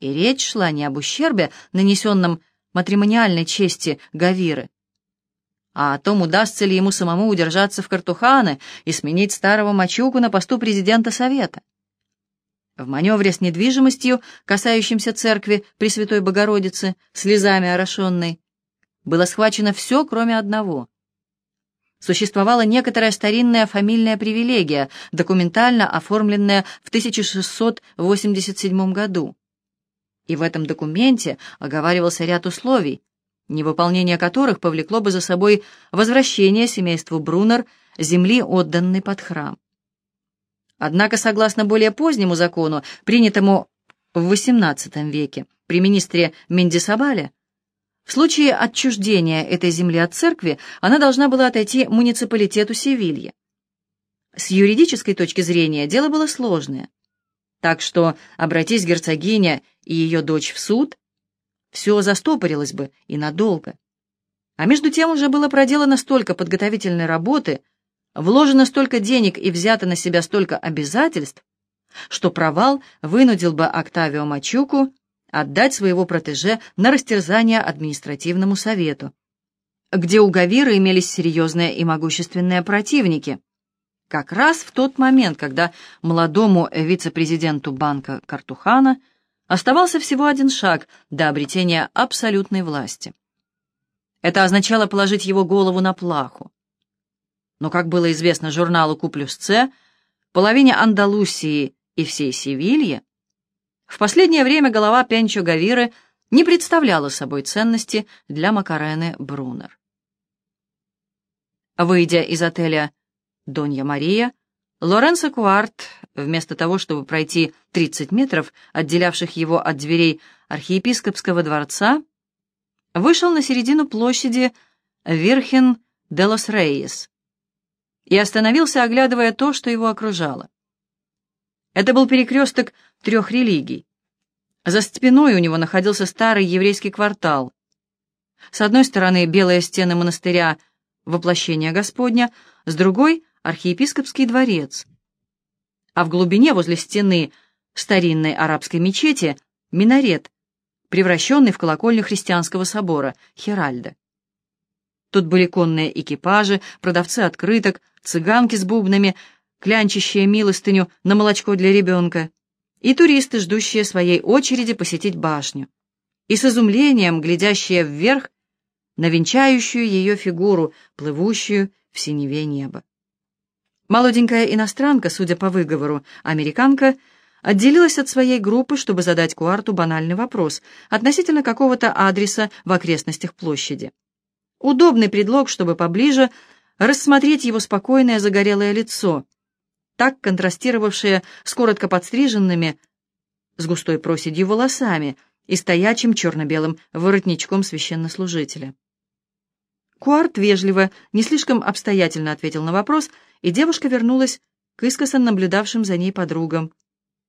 И речь шла не об ущербе, нанесенном матримониальной чести Гавиры, а о том, удастся ли ему самому удержаться в Картуханы и сменить старого Мачуку на посту президента Совета. В маневре с недвижимостью, касающимся церкви Пресвятой Богородицы, слезами орошенной, было схвачено все, кроме одного. Существовала некоторая старинная фамильная привилегия, документально оформленная в 1687 году. И в этом документе оговаривался ряд условий, невыполнение которых повлекло бы за собой возвращение семейству Брунер земли, отданной под храм. Однако, согласно более позднему закону, принятому в XVIII веке при министре Мендисабале, в случае отчуждения этой земли от церкви она должна была отойти муниципалитету Севилья. С юридической точки зрения дело было сложное. Так что, обратись герцогиня и ее дочь в суд, все застопорилось бы и надолго. А между тем уже было проделано столько подготовительной работы, Вложено столько денег и взято на себя столько обязательств, что провал вынудил бы Октавио Мачуку отдать своего протеже на растерзание административному совету, где у Гавира имелись серьезные и могущественные противники. Как раз в тот момент, когда молодому вице-президенту банка Картухана оставался всего один шаг до обретения абсолютной власти. Это означало положить его голову на плаху. Но, как было известно журналу «Ку плюс С», половине Андалусии и всей Севилье, в последнее время голова Пенчо Гавиры не представляла собой ценности для Макарены Брунер. Выйдя из отеля «Донья Мария», Лоренцо Куарт, вместо того, чтобы пройти 30 метров, отделявших его от дверей архиепископского дворца, вышел на середину площади Верхен де лос Рейес, и остановился, оглядывая то, что его окружало. Это был перекресток трех религий. За спиной у него находился старый еврейский квартал. С одной стороны белые стены монастыря Воплощения Господня, с другой — архиепископский дворец. А в глубине, возле стены старинной арабской мечети, минарет, превращенный в колокольню христианского собора Херальда. Тут были конные экипажи, продавцы открыток, цыганки с бубнами, клянчащие милостыню на молочко для ребенка, и туристы, ждущие своей очереди посетить башню, и с изумлением глядящие вверх на венчающую ее фигуру, плывущую в синеве неба. Молоденькая иностранка, судя по выговору, американка, отделилась от своей группы, чтобы задать Куарту банальный вопрос относительно какого-то адреса в окрестностях площади. Удобный предлог, чтобы поближе рассмотреть его спокойное загорелое лицо, так контрастировавшее с коротко подстриженными, с густой проседью волосами и стоячим черно-белым воротничком священнослужителя. Куарт вежливо, не слишком обстоятельно ответил на вопрос, и девушка вернулась к искоса наблюдавшим за ней подругам,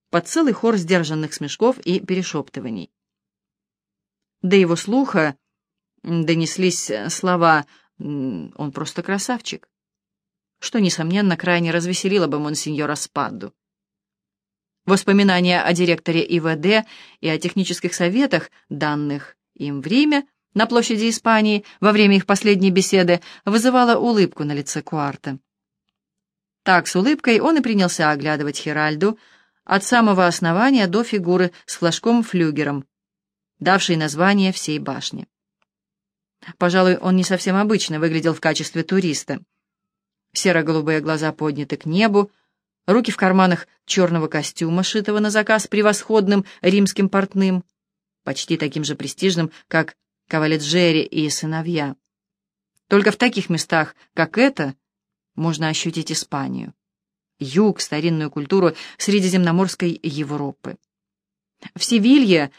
под целый хор сдержанных смешков и перешептываний. До его слуха донеслись слова он просто красавчик. Что, несомненно, крайне развеселило бы монсеньора Спадду. Воспоминания о директоре ИВД и о технических советах, данных им в Риме, на площади Испании, во время их последней беседы, вызывало улыбку на лице Куарта. Так, с улыбкой он и принялся оглядывать Хиральду от самого основания до фигуры с флажком-флюгером, давшей название всей башне. Пожалуй, он не совсем обычно выглядел в качестве туриста. Серо-голубые глаза подняты к небу, руки в карманах черного костюма, шитого на заказ превосходным римским портным, почти таким же престижным, как Каваледжери и сыновья. Только в таких местах, как это, можно ощутить Испанию. Юг, старинную культуру средиземноморской Европы. В Севилье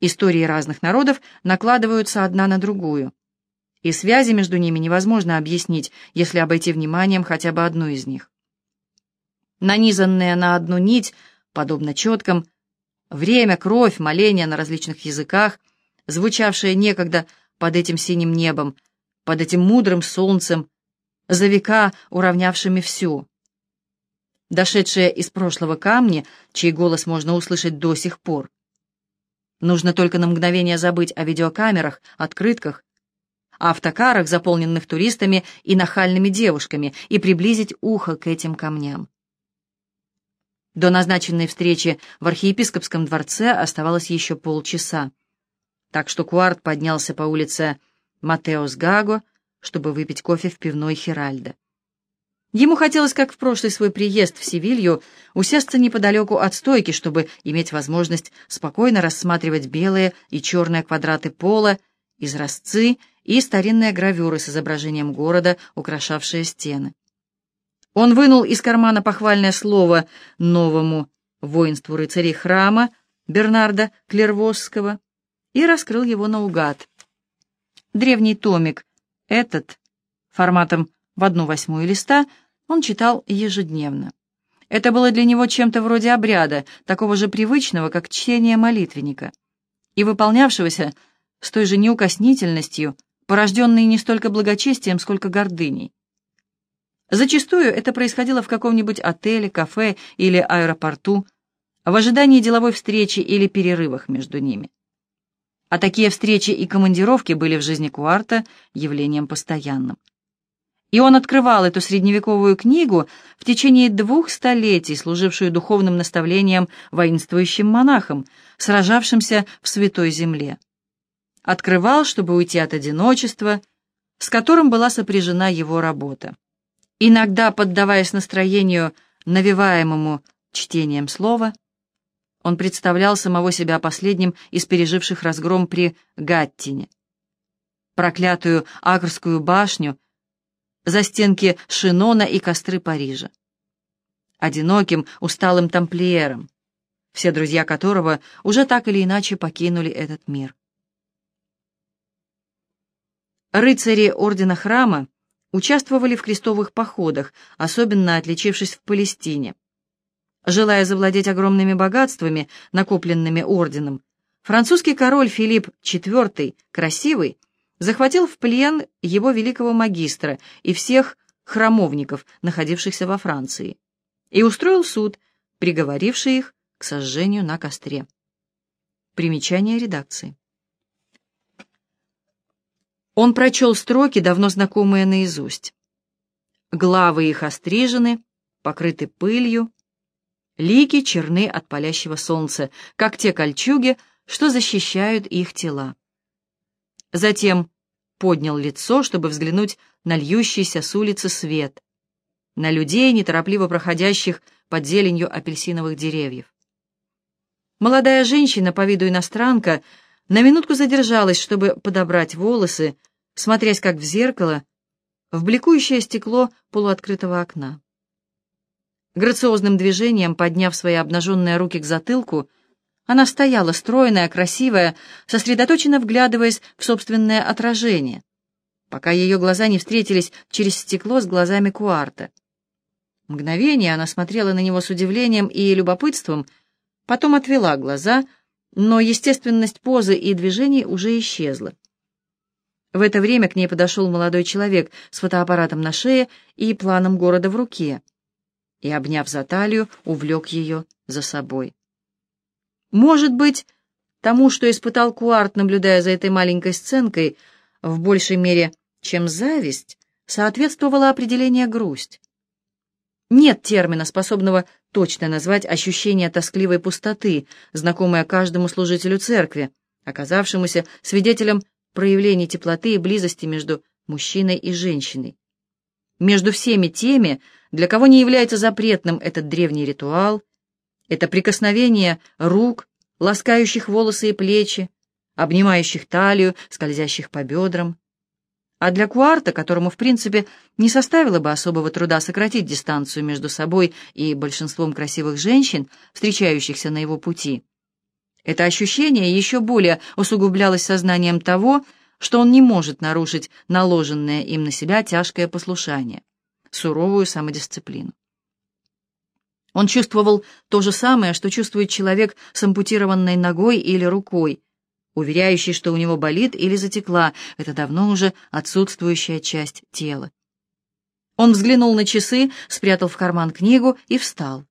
истории разных народов накладываются одна на другую и связи между ними невозможно объяснить, если обойти вниманием хотя бы одну из них. Нанизанные на одну нить, подобно четкам, время, кровь, моления на различных языках, звучавшие некогда под этим синим небом, под этим мудрым солнцем, за века уравнявшими все. Дошедшие из прошлого камни, чей голос можно услышать до сих пор. Нужно только на мгновение забыть о видеокамерах, открытках, автокарах, заполненных туристами и нахальными девушками, и приблизить ухо к этим камням. До назначенной встречи в архиепископском дворце оставалось еще полчаса, так что Куарт поднялся по улице Матеос Гаго, чтобы выпить кофе в пивной Хиральда. Ему хотелось, как в прошлый свой приезд в Севилью, усесться неподалеку от стойки, чтобы иметь возможность спокойно рассматривать белые и черные квадраты пола, изразцы и старинные гравюры с изображением города, украшавшие стены. Он вынул из кармана похвальное слово новому воинству рыцарей храма Бернарда Клервосского и раскрыл его наугад. Древний томик, этот, форматом в одну восьмую листа, он читал ежедневно. Это было для него чем-то вроде обряда, такого же привычного, как чтение молитвенника, и выполнявшегося с той же неукоснительностью, порожденный не столько благочестием, сколько гордыней. Зачастую это происходило в каком-нибудь отеле, кафе или аэропорту, в ожидании деловой встречи или перерывах между ними. А такие встречи и командировки были в жизни Куарта явлением постоянным. И он открывал эту средневековую книгу в течение двух столетий, служившую духовным наставлением воинствующим монахам, сражавшимся в Святой Земле открывал, чтобы уйти от одиночества, с которым была сопряжена его работа. Иногда, поддаваясь настроению, навеваемому чтением слова, он представлял самого себя последним из переживших разгром при Гаттине. Проклятую Акрскую башню, за стенки Шинона и костры Парижа. Одиноким, усталым тамплиером, все друзья которого уже так или иначе покинули этот мир. Рыцари Ордена Храма участвовали в крестовых походах, особенно отличившись в Палестине. Желая завладеть огромными богатствами, накопленными орденом, французский король Филипп IV, красивый, захватил в плен его великого магистра и всех храмовников, находившихся во Франции, и устроил суд, приговоривший их к сожжению на костре. Примечание редакции. Он прочел строки, давно знакомые наизусть. Главы их острижены, покрыты пылью, лики черны от палящего солнца, как те кольчуги, что защищают их тела. Затем поднял лицо, чтобы взглянуть на льющийся с улицы свет, на людей, неторопливо проходящих под зеленью апельсиновых деревьев. Молодая женщина, по виду иностранка, на минутку задержалась, чтобы подобрать волосы, смотрясь как в зеркало, в бликующее стекло полуоткрытого окна. Грациозным движением, подняв свои обнаженные руки к затылку, она стояла, стройная, красивая, сосредоточенно вглядываясь в собственное отражение, пока ее глаза не встретились через стекло с глазами Куарта. Мгновение она смотрела на него с удивлением и любопытством, потом отвела глаза — но естественность позы и движений уже исчезла. В это время к ней подошел молодой человек с фотоаппаратом на шее и планом города в руке, и, обняв за талию, увлек ее за собой. Может быть, тому, что испытал Куарт, наблюдая за этой маленькой сценкой, в большей мере, чем зависть, соответствовало определение грусть. Нет термина, способного точно назвать ощущение тоскливой пустоты, знакомое каждому служителю церкви, оказавшемуся свидетелем проявлений теплоты и близости между мужчиной и женщиной. Между всеми теми, для кого не является запретным этот древний ритуал, это прикосновение рук, ласкающих волосы и плечи, обнимающих талию, скользящих по бедрам, а для Куарта, которому, в принципе, не составило бы особого труда сократить дистанцию между собой и большинством красивых женщин, встречающихся на его пути, это ощущение еще более усугублялось сознанием того, что он не может нарушить наложенное им на себя тяжкое послушание, суровую самодисциплину. Он чувствовал то же самое, что чувствует человек с ампутированной ногой или рукой, уверяющий, что у него болит или затекла, это давно уже отсутствующая часть тела. Он взглянул на часы, спрятал в карман книгу и встал.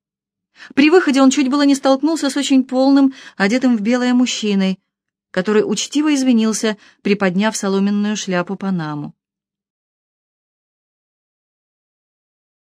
При выходе он чуть было не столкнулся с очень полным, одетым в белое мужчиной, который учтиво извинился, приподняв соломенную шляпу Панаму.